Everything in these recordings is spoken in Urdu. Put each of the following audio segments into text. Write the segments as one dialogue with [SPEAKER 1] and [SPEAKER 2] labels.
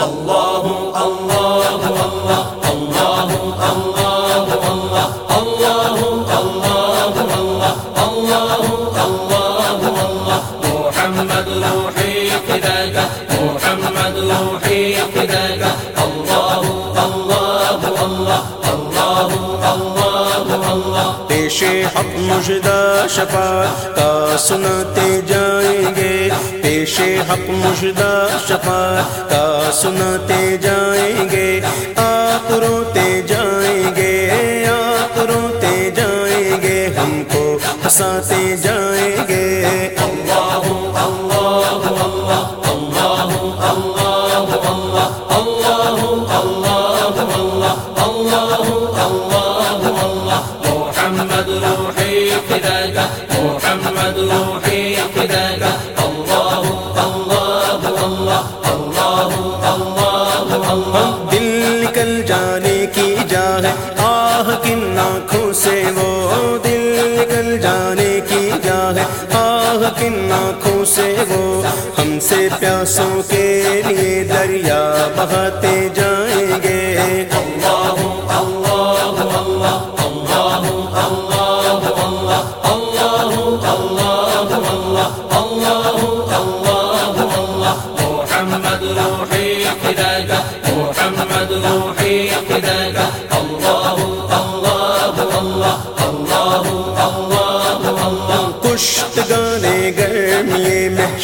[SPEAKER 1] محمد
[SPEAKER 2] حق مجدہ شفاعت کا سناتے جائیں گے۔ پیش حق مجدہ شفاعت کا سناتے جائیں گے۔ آپ روتے جائیں گے، آپ روتے جائیں گے۔ ہم کو ہنساتے جائیں گے۔
[SPEAKER 1] محمد
[SPEAKER 2] سے وہ دل نکل جانے کی جا ہے؟ آہ، کن آنکھوں سے وہ ہم سے پیاسوں کے لیے دریا بہاتے جائیں گے۔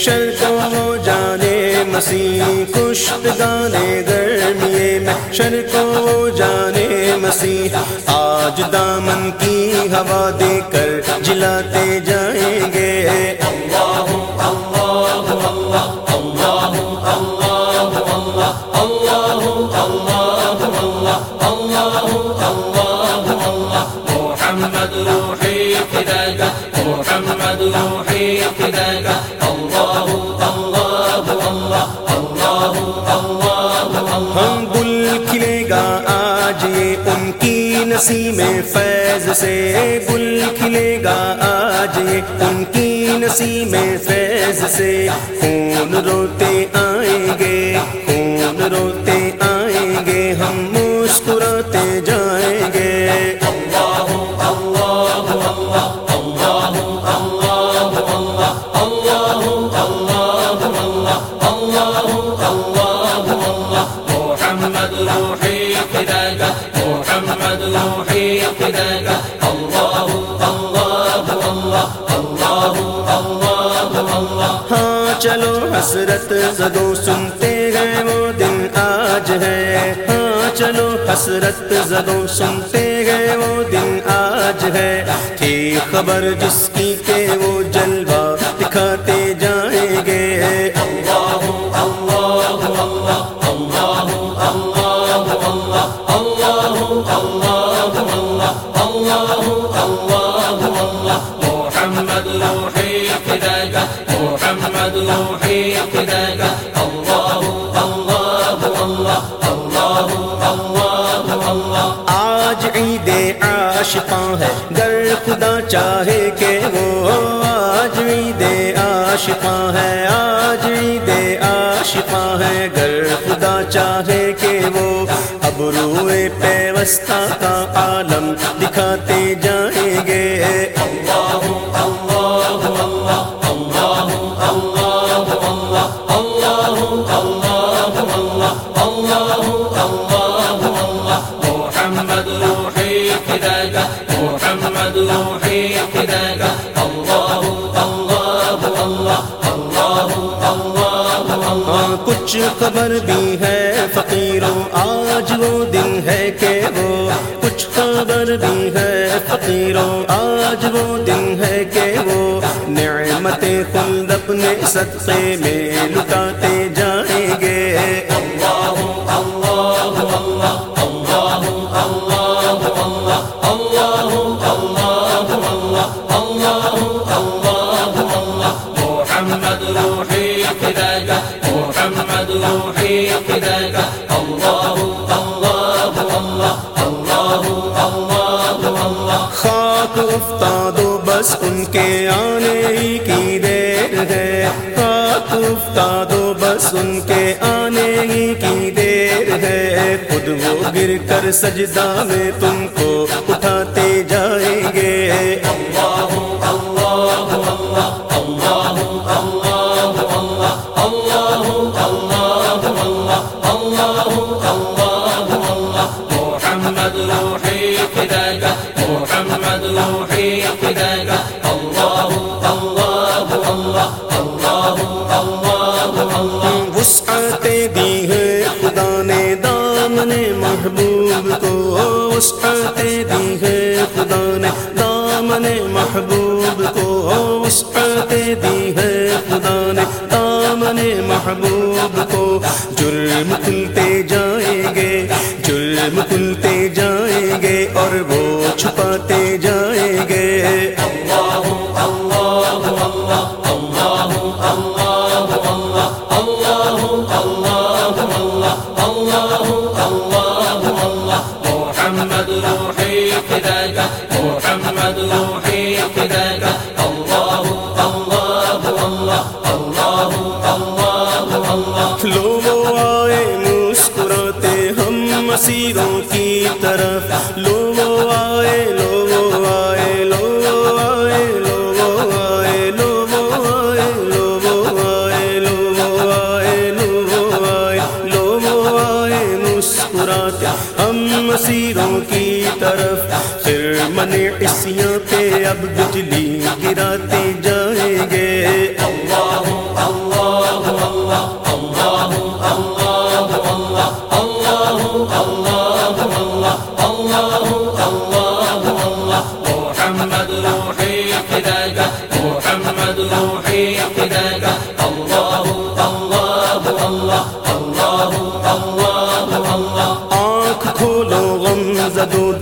[SPEAKER 2] محشر کو ہو جانے، مسیح کشت گانے گرمیے محشر کو جانے، مسیح آج دامن کی ہوا دے کر جلاتے جائیں گے۔
[SPEAKER 1] محمد
[SPEAKER 2] کی نسیم فیض سے گل کھلے گا آج یہ ان کی نسیم فیض سے خون روتے آئیں گے خون روتے آئیں گے ہم مسکراتے جائیں گے
[SPEAKER 1] محمد روحي فداك محمد روحي فداك الله الله الله الله الله الله
[SPEAKER 2] ہاں چلو، حسرت زدو سنتے ہیں وہ دن آج ہے۔ ہاں چلو، حسرت زدو سنتے ہیں وہ دن آج ہے۔ تھی خبر جس کی کہ وہ جلوہ دکھاتے آج عید عاشقاں ہے گر خدا چاہے کہ وہ آج عید عاشقاں ہے، آج عید عاشقاں ہے۔ گر خدا چاہے کہ وہ اب روئے پیوستہ کا عالم دکھاتے جائیں گے۔
[SPEAKER 1] محمد
[SPEAKER 2] خبر بھی ہے، فقیروں، آج وہ دن ہے کہ وہ کچھ خبر بھی ہے۔ فقیروں، آج وہ دن ہے کہ وہ نعمت خلد اپنے صدقے میں لٹاتے جائیں
[SPEAKER 1] روحي فداك الله الله الله الله الله الله
[SPEAKER 2] خاک افتاد و بس ان کے آنے ہی کی دیر ہے۔ ہاتھ افتاد و بس ان کے آنے ہی کی دیر ہے۔ خود وہ گر کر سجدہ میں تم کو اٹھاتے جائیں گے۔ دی ہے خدا نے دامن محبوب کو وسعت دی ہے خدا ہم مسیروں کی طرف۔ لو آئے لو آئے لو آئے لو آئے لو آئے لو آئے لو آئے لو آئے لو آئے، مسکراتے ہم مسیروں کی طرف۔ پھر من عصیاں پہ اب بجلی گراتے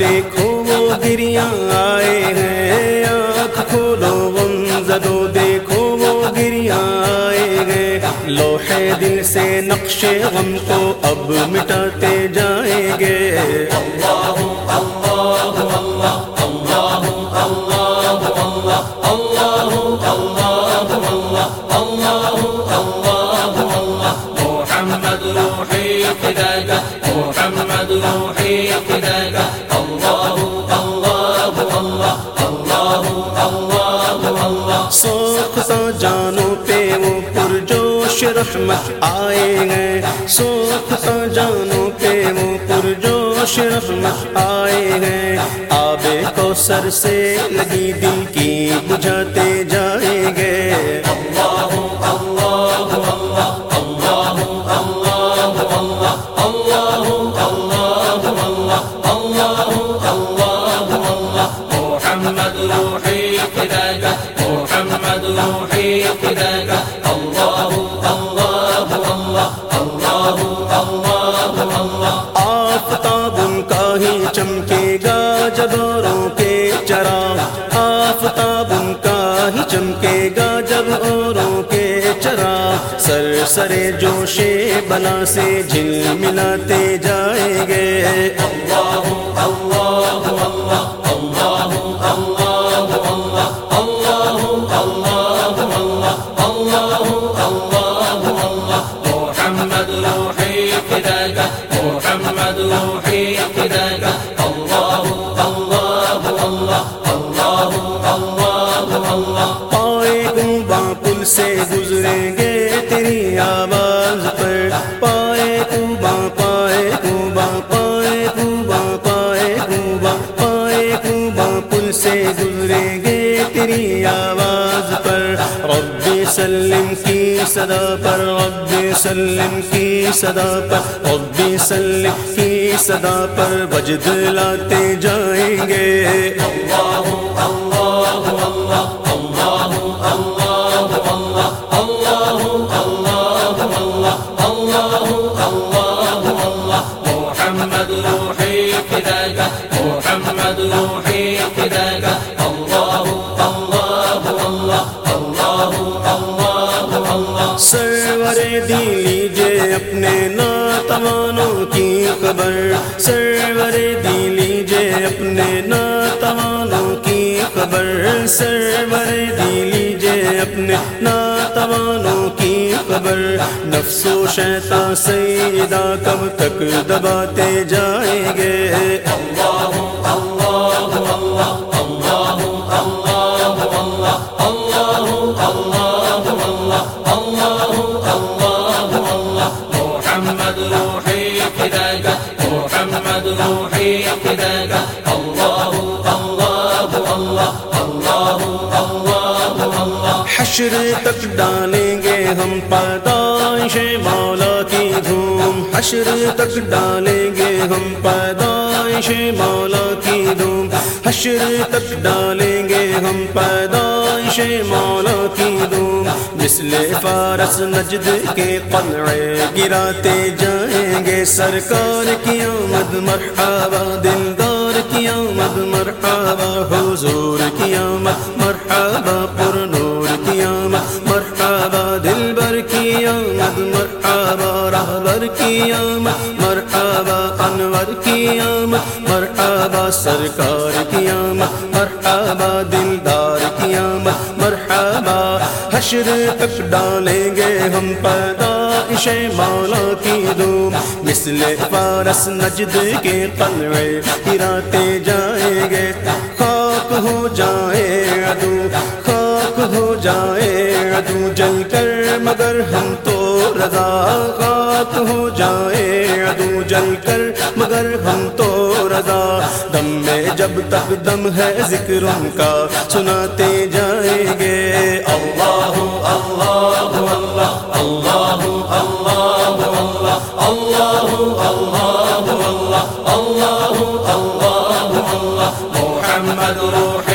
[SPEAKER 2] دیکھو وہ گریاں آئے ہیں، آنکھ کھولو غم دیکھو وہ گریاں آئے ہیں۔ لوہے دل سے نقش غم کو اب مٹاتے جائیں گے۔
[SPEAKER 1] اللہ اللہ اللہ محمد روحي فداك
[SPEAKER 2] محمد روحي فداك رحمت آئے ہیں۔ سوکھتا جانوں پہ وہ پرجوش رحمت آئے ہیں۔ آب کو سر سے لگی دل کی بجھاتے جائیں گے۔
[SPEAKER 1] اللہ
[SPEAKER 2] آفتاب ان کا ہی چمکے گا، جبوروں کے چرا آفتاب ان کا ہی چمکے گا جب اوروں کے چرا سر سرے جوشے بلا سے جھل ملاتے جائیں گے۔ صدا پر رب سلم کی صدا پر، رب سلم کی صدا پر وجد لاتے جائیں گے۔
[SPEAKER 1] محمد
[SPEAKER 2] اپنے ناتوانوں کی خبر سرور دی لیجے اپنے ناتوانوں کی خبر۔ نفس و شیطان سیدہ کب تک دباتے جائیں گے؟
[SPEAKER 1] محمد روحي فداك
[SPEAKER 2] حشر تک ڈالیں گے ہم پیدائش مولا کی دھوم۔ حشر تک ڈالیں گے ہم پیدائش مولا کی دھوم۔ حشر تک ڈالیں گے ہم پیدائش مولا کی دھوم۔ مثل فارس نجد کے قلعے گراتے جائیں گے۔ سرکار کی آمد مرحبا، دلدار کی آمد مرحبا، حضور کی آمد مرحبا پر نور کی آمد مرحبا، رہبر کی آمد مرحبا، انور کی آمد مرحبا، سرکار کی آمد مرحبا، دلدار کی آمد مرحبا، حشر تک ڈالیں گے ہم پیدائش مولا کی دھوم۔ مثل فارس نجد کے قلعے گراتے جائیں گے۔ ہو جائے ادو جل کر مگر ہم تو رضا خاک ہو جائے ادو جل کر مگر ہم تو رضا دم میں جب تک دم ہے ذکر ان کا سناتے جائیں گے اللہ
[SPEAKER 1] الله الله الله الله الله الله الله الله محمد روحي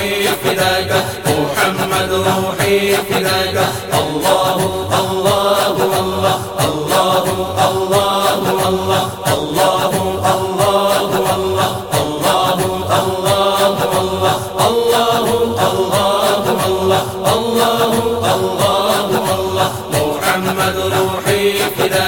[SPEAKER 1] محمد روحي فداك